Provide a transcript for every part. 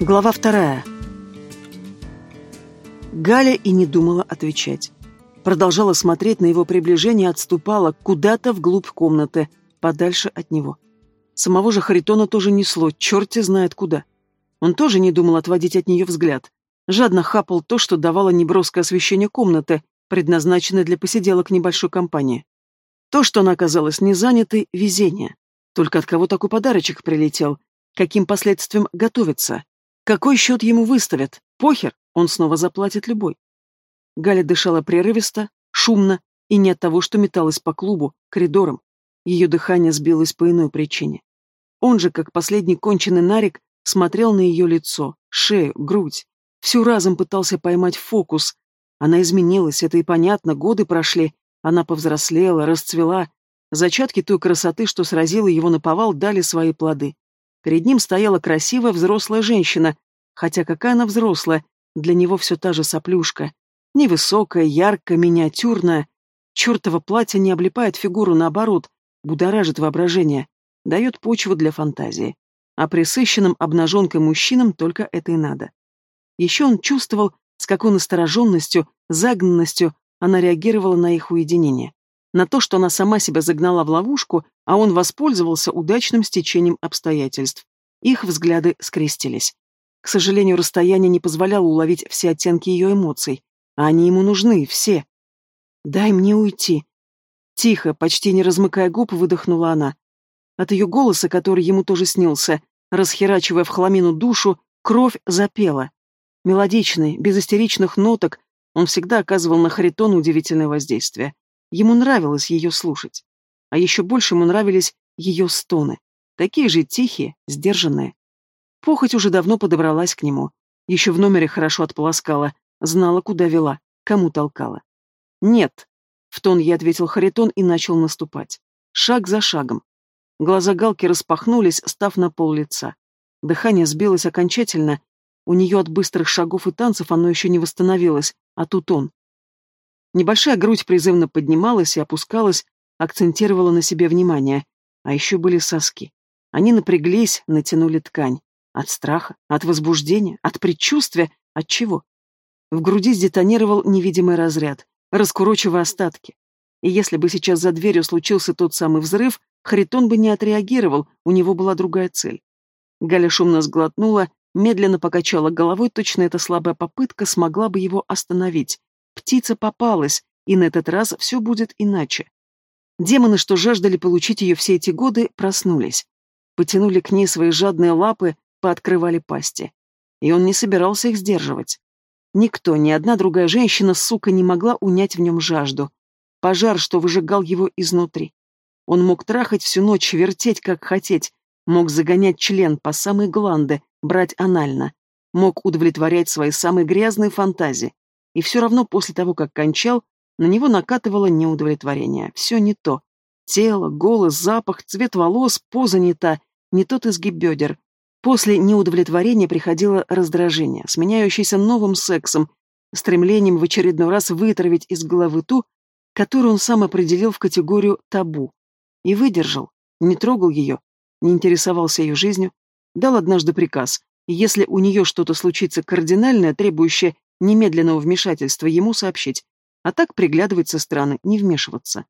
Глава вторая. Галя и не думала отвечать. Продолжала смотреть на его приближение, отступала куда-то вглубь комнаты, подальше от него. Самого же Харитона тоже несло, черти знает куда. Он тоже не думал отводить от нее взгляд. Жадно хапал то, что давало неброское освещение комнаты, предназначенной для посиделок небольшой компании. То, что она оказалась не занятой, везение. Только от кого такой подарочек прилетел? Каким последствиям готовиться? Какой счет ему выставят? Похер, он снова заплатит любой. Галя дышала прерывисто, шумно, и не от того, что металась по клубу, коридорам. Ее дыхание сбилось по иной причине. Он же, как последний конченый нарик, смотрел на ее лицо, шею, грудь. Всю разом пытался поймать фокус. Она изменилась, это и понятно, годы прошли. Она повзрослела, расцвела. Зачатки той красоты, что сразила его на повал, дали свои плоды. Перед ним стояла красивая взрослая женщина, хотя какая она взрослая, для него все та же соплюшка. Невысокая, яркая, миниатюрная. Чертово платье не облипает фигуру, наоборот, будоражит воображение, дает почву для фантазии. А присыщенным обнаженкой мужчинам только это и надо. Еще он чувствовал, с какой настороженностью, загнанностью она реагировала на их уединение на то, что она сама себя загнала в ловушку, а он воспользовался удачным стечением обстоятельств. Их взгляды скрестились. К сожалению, расстояние не позволяло уловить все оттенки ее эмоций, а они ему нужны, все. «Дай мне уйти». Тихо, почти не размыкая губ, выдохнула она. От ее голоса, который ему тоже снился, расхерачивая в хламину душу, кровь запела. Мелодичный, без истеричных ноток, он всегда оказывал на Харитон удивительное воздействие. Ему нравилось ее слушать. А еще больше ему нравились ее стоны. Такие же тихие, сдержанные. Похоть уже давно подобралась к нему. Еще в номере хорошо отполоскала, знала, куда вела, кому толкала. «Нет», — в тон я ответил Харитон и начал наступать. Шаг за шагом. Глаза Галки распахнулись, став на пол лица. Дыхание сбилось окончательно. У нее от быстрых шагов и танцев оно еще не восстановилось, а тут он. Небольшая грудь призывно поднималась и опускалась, акцентировала на себе внимание. А еще были соски. Они напряглись, натянули ткань. От страха, от возбуждения, от предчувствия, от чего? В груди сдетонировал невидимый разряд, раскурочивая остатки. И если бы сейчас за дверью случился тот самый взрыв, Харитон бы не отреагировал, у него была другая цель. Галя шумно сглотнула, медленно покачала головой, точно эта слабая попытка смогла бы его остановить. Птица попалась, и на этот раз все будет иначе. Демоны, что жаждали получить ее все эти годы, проснулись. Потянули к ней свои жадные лапы, пооткрывали пасти. И он не собирался их сдерживать. Никто, ни одна другая женщина, сука, не могла унять в нем жажду. Пожар, что выжигал его изнутри. Он мог трахать всю ночь, вертеть, как хотеть, мог загонять член по самой гланды, брать анально, мог удовлетворять свои самые грязные фантазии. И все равно после того, как кончал, на него накатывало неудовлетворение. Все не то. Тело, голос, запах, цвет волос, поза не та, не тот изгиб бедер. После неудовлетворения приходило раздражение, сменяющееся новым сексом, стремлением в очередной раз вытравить из головы ту, которую он сам определил в категорию табу. И выдержал, не трогал ее, не интересовался ее жизнью, дал однажды приказ, если у нее что-то случится кардинальное, требующее немедленного вмешательства ему сообщить, а так приглядывать со стороны, не вмешиваться.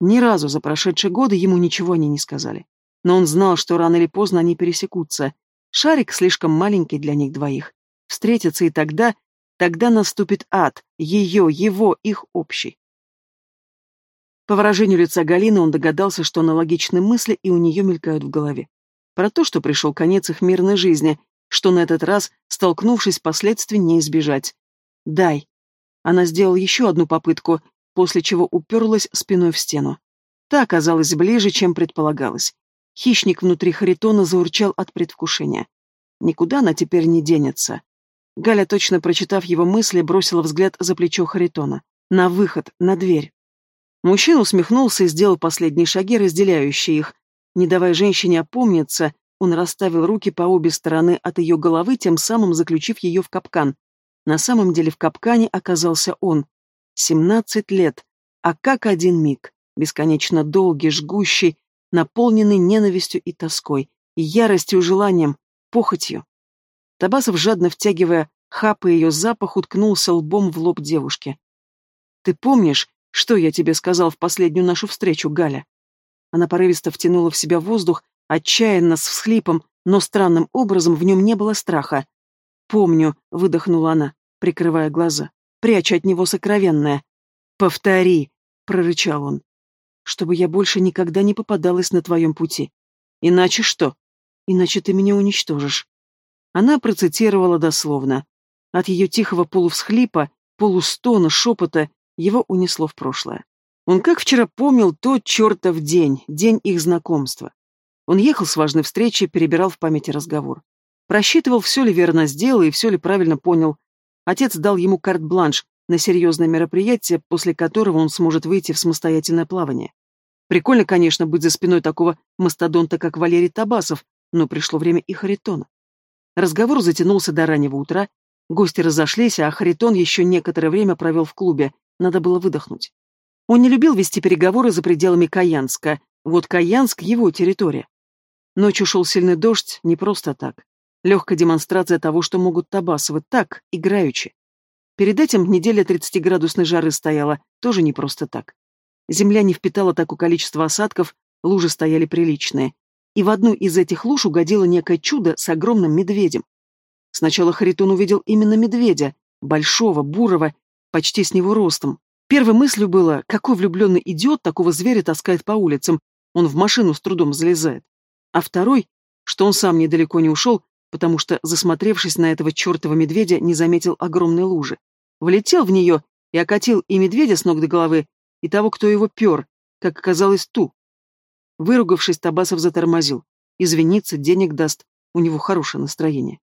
Ни разу за прошедшие годы ему ничего они не сказали. Но он знал, что рано или поздно они пересекутся. Шарик слишком маленький для них двоих. Встретятся и тогда, тогда наступит ад, ее, его, их общий. По выражению лица Галины он догадался, что аналогичные мысли и у нее мелькают в голове. Про то, что пришел конец их мирной жизни, что на этот раз, столкнувшись, последствий не избежать. «Дай». Она сделала еще одну попытку, после чего уперлась спиной в стену. Та оказалась ближе, чем предполагалось. Хищник внутри Харитона заурчал от предвкушения. Никуда она теперь не денется. Галя, точно прочитав его мысли, бросила взгляд за плечо Харитона. На выход, на дверь. Мужчина усмехнулся и сделал последние шаги, разделяющие их. Не давая женщине опомниться, он расставил руки по обе стороны от ее головы, тем самым заключив ее в капкан. На самом деле в капкане оказался он. Семнадцать лет, а как один миг, бесконечно долгий, жгущий, наполненный ненавистью и тоской, и яростью, желанием, похотью. Табасов, жадно втягивая хапа ее запах, уткнулся лбом в лоб девушки. «Ты помнишь, что я тебе сказал в последнюю нашу встречу, Галя?» Она порывисто втянула в себя воздух, отчаянно, с всхлипом, но странным образом в нем не было страха. «Помню», — выдохнула она, прикрывая глаза, пряча от него сокровенное. «Повтори», — прорычал он, — «чтобы я больше никогда не попадалась на твоем пути. Иначе что? Иначе ты меня уничтожишь». Она процитировала дословно. От ее тихого полувсхлипа, полустона, шепота его унесло в прошлое. Он как вчера помнил тот чертов день, день их знакомства. Он ехал с важной встречи, перебирал в памяти разговор. Просчитывал, все ли верно сделал и все ли правильно понял. Отец дал ему карт-бланш на серьезное мероприятие, после которого он сможет выйти в самостоятельное плавание. Прикольно, конечно, быть за спиной такого мастодонта, как Валерий Табасов, но пришло время и Харитона. Разговор затянулся до раннего утра, гости разошлись, а Харитон еще некоторое время провел в клубе, надо было выдохнуть. Он не любил вести переговоры за пределами Каянска, вот Каянск — его территория. Ночью шел сильный дождь, не просто так. Легкая демонстрация того, что могут Табасовы, так, играючи. Перед этим неделя 30-градусной жары стояла, тоже не просто так. Земля не впитала такое количество осадков, лужи стояли приличные. И в одну из этих луж угодило некое чудо с огромным медведем. Сначала Харитон увидел именно медведя, большого, бурого, почти с него ростом. Первой мыслью было, какой влюбленный идиот такого зверя таскает по улицам, он в машину с трудом залезает. А второй, что он сам недалеко не ушел, потому что, засмотревшись на этого чертова медведя, не заметил огромной лужи. Влетел в нее и окатил и медведя с ног до головы, и того, кто его пер, как оказалось, ту. Выругавшись, Табасов затормозил. Извиниться, денег даст, у него хорошее настроение.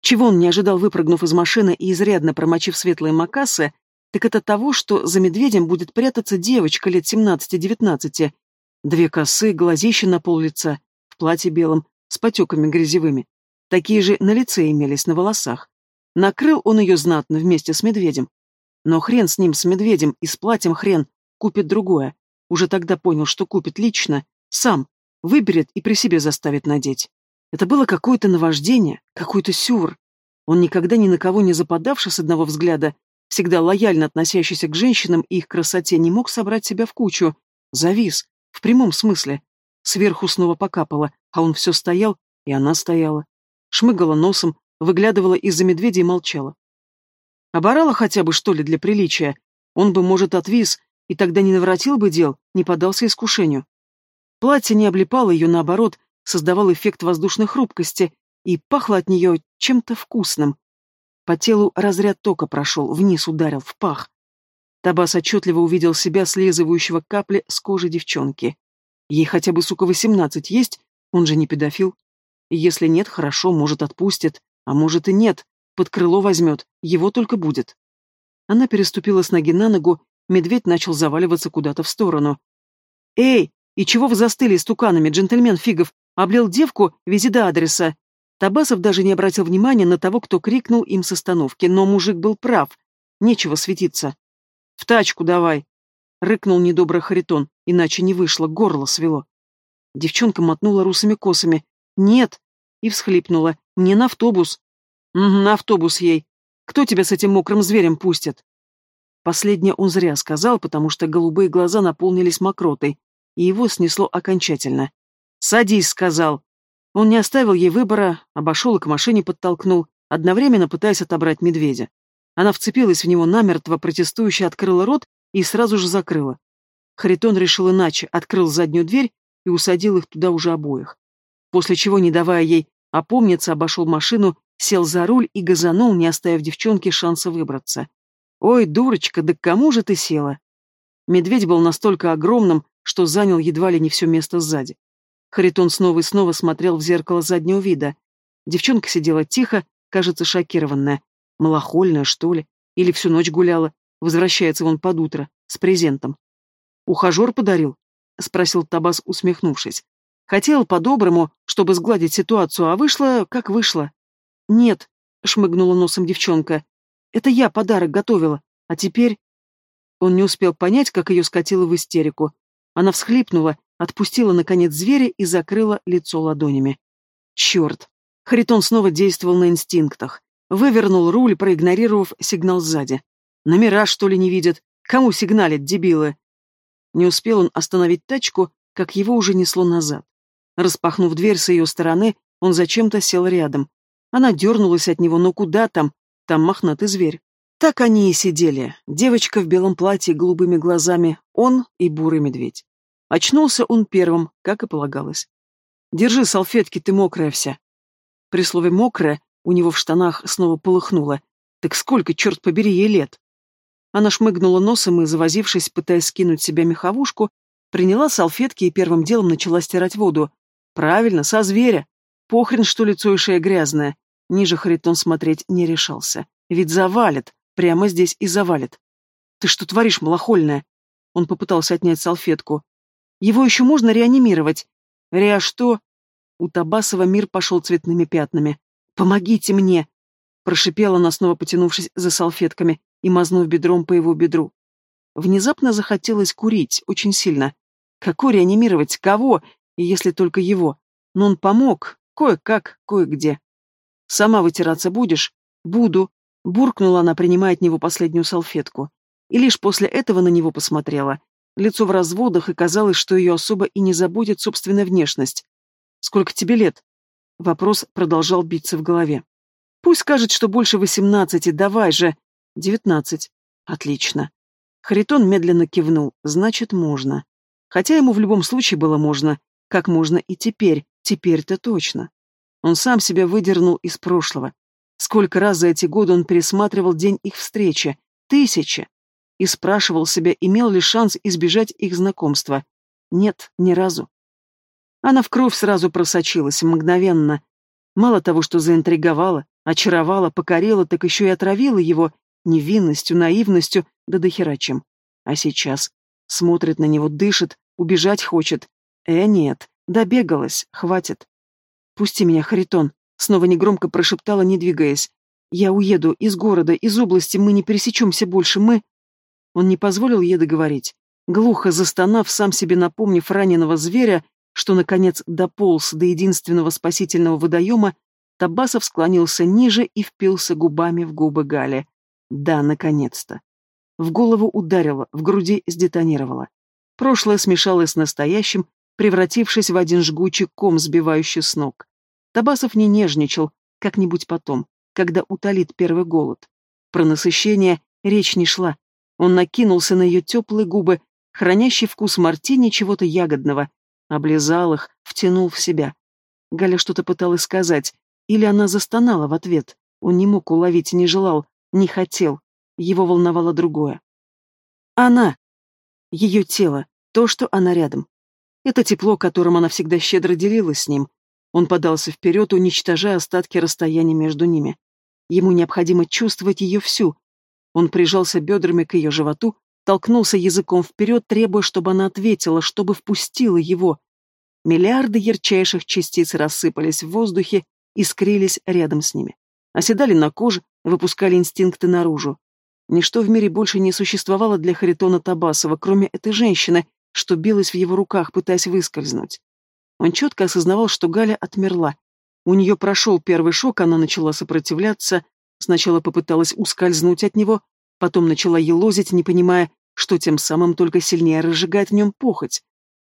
Чего он не ожидал, выпрыгнув из машины и изрядно промочив светлые макасы, так это того, что за медведем будет прятаться девочка лет семнадцати-девятнадцати. Две косы, глазища на пол лица, в платье белом, с потеками грязевыми. Такие же на лице имелись, на волосах. Накрыл он ее знатно вместе с медведем. Но хрен с ним, с медведем, и с платьем хрен, купит другое. Уже тогда понял, что купит лично, сам, выберет и при себе заставит надеть. Это было какое-то наваждение, какой-то сюр. Он никогда ни на кого не западавший с одного взгляда, всегда лояльно относящийся к женщинам и их красоте, не мог собрать себя в кучу. Завис, в прямом смысле. Сверху снова покапало, а он все стоял, и она стояла шмыгала носом, выглядывала из-за медведя и молчала. Оборала хотя бы, что ли, для приличия. Он бы, может, отвис, и тогда не наворотил бы дел, не поддался искушению. Платье не облипало ее, наоборот, создавало эффект воздушной хрупкости, и пахло от нее чем-то вкусным. По телу разряд тока прошел, вниз ударил, в пах. Табас отчетливо увидел себя, слизывающего капли с кожи девчонки. Ей хотя бы, сука, восемнадцать есть, он же не педофил. Если нет, хорошо, может, отпустит, а может и нет, под крыло возьмет, его только будет. Она переступила с ноги на ногу, медведь начал заваливаться куда-то в сторону. «Эй, и чего вы застыли с туканами, джентльмен Фигов? Облил девку, вези до адреса». Табасов даже не обратил внимания на того, кто крикнул им с остановки, но мужик был прав. Нечего светиться. «В тачку давай!» — рыкнул недобрый Харитон, иначе не вышло, горло свело. Девчонка мотнула русыми косами, «Нет!» И всхлипнула. «Мне на автобус!» «Угу, на автобус ей! Кто тебя с этим мокрым зверем пустит?» Последнее он зря сказал, потому что голубые глаза наполнились мокротой, и его снесло окончательно. «Садись!» — сказал. Он не оставил ей выбора, обошел и к машине подтолкнул, одновременно пытаясь отобрать медведя. Она вцепилась в него намертво, протестующе открыла рот и сразу же закрыла. Харитон решил иначе, открыл заднюю дверь и усадил их туда уже обоих после чего, не давая ей опомниться, обошел машину, сел за руль и газанул, не оставив девчонке шанса выбраться. «Ой, дурочка, да к кому же ты села?» Медведь был настолько огромным, что занял едва ли не все место сзади. Харитон снова и снова смотрел в зеркало заднего вида. Девчонка сидела тихо, кажется, шокированная. Малохольная, что ли? Или всю ночь гуляла? Возвращается вон под утро, с презентом. «Ухажер подарил?» — спросил Табас, усмехнувшись. Хотела по-доброму, чтобы сгладить ситуацию, а вышло, как вышло. «Нет», — шмыгнула носом девчонка, — «это я подарок готовила, а теперь...» Он не успел понять, как ее скатило в истерику. Она всхлипнула, отпустила, наконец, зверя и закрыла лицо ладонями. «Черт!» Харитон снова действовал на инстинктах. Вывернул руль, проигнорировав сигнал сзади. Номера, что ли, не видят? Кому сигналят, дебилы? Не успел он остановить тачку, как его уже несло назад. Распахнув дверь с ее стороны, он зачем-то сел рядом. Она дернулась от него, но куда там? Там мохнатый зверь. Так они и сидели. Девочка в белом платье голубыми глазами, он и бурый медведь. Очнулся он первым, как и полагалось. «Держи салфетки, ты мокрая вся». При слове «мокрая» у него в штанах снова полыхнуло. «Так сколько, черт побери, ей лет?» Она шмыгнула носом и, завозившись, пытаясь скинуть себя меховушку, приняла салфетки и первым делом начала стирать воду. Правильно, со зверя. Похрен, что лицо и шея грязное. Ниже Харитон смотреть не решался. Ведь завалит. Прямо здесь и завалит. Ты что творишь, малохольная? Он попытался отнять салфетку. Его еще можно реанимировать. Реа что? У Табасова мир пошел цветными пятнами. «Помогите мне!» Прошипела она, снова потянувшись за салфетками и мазнув бедром по его бедру. Внезапно захотелось курить, очень сильно. Какой реанимировать? Кого? И если только его. Но он помог. Кое-как, кое-где. «Сама вытираться будешь?» «Буду», — буркнула она, принимая от него последнюю салфетку. И лишь после этого на него посмотрела. Лицо в разводах, и казалось, что ее особо и не заботит собственная внешность. «Сколько тебе лет?» Вопрос продолжал биться в голове. «Пусть скажет, что больше восемнадцати, давай же!» «Девятнадцать. Отлично». Харитон медленно кивнул. «Значит, можно». Хотя ему в любом случае было можно. Как можно и теперь. Теперь-то точно. Он сам себя выдернул из прошлого. Сколько раз за эти годы он пересматривал день их встречи. Тысячи. И спрашивал себя, имел ли шанс избежать их знакомства. Нет, ни разу. Она в кровь сразу просочилась, мгновенно. Мало того, что заинтриговала, очаровала, покорила, так еще и отравила его невинностью, наивностью, да дохера чем. А сейчас смотрит на него, дышит, убежать хочет. Э, нет, добегалась, хватит. «Пусти меня, Харитон», — снова негромко прошептала, не двигаясь. «Я уеду из города, из области, мы не пересечемся больше, мы...» Он не позволил ей договорить. Глухо застонав, сам себе напомнив раненого зверя, что, наконец, дополз до единственного спасительного водоема, Табасов склонился ниже и впился губами в губы Гали. Да, наконец-то. В голову ударило, в груди сдетонировало. Прошлое смешалось с настоящим, превратившись в один жгучий ком, сбивающий с ног. Табасов не нежничал, как-нибудь потом, когда утолит первый голод. Про насыщение речь не шла. Он накинулся на ее теплые губы, хранящий вкус мартини чего-то ягодного, облизал их, втянул в себя. Галя что-то пыталась сказать, или она застонала в ответ. Он не мог уловить, не желал, не хотел. Его волновало другое. Она. Ее тело. То, что она рядом. Это тепло, которым она всегда щедро делилась с ним. Он подался вперед, уничтожая остатки расстояния между ними. Ему необходимо чувствовать ее всю. Он прижался бедрами к ее животу, толкнулся языком вперед, требуя, чтобы она ответила, чтобы впустила его. Миллиарды ярчайших частиц рассыпались в воздухе, искрились рядом с ними. Оседали на коже, выпускали инстинкты наружу. Ничто в мире больше не существовало для Харитона Табасова, кроме этой женщины, что билась в его руках, пытаясь выскользнуть. Он четко осознавал, что Галя отмерла. У нее прошел первый шок, она начала сопротивляться, сначала попыталась ускользнуть от него, потом начала елозить, не понимая, что тем самым только сильнее разжигает в нем похоть.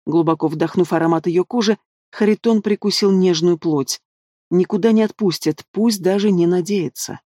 Глубоко вдохнув аромат ее кожи, Харитон прикусил нежную плоть. Никуда не отпустят, пусть даже не надеется.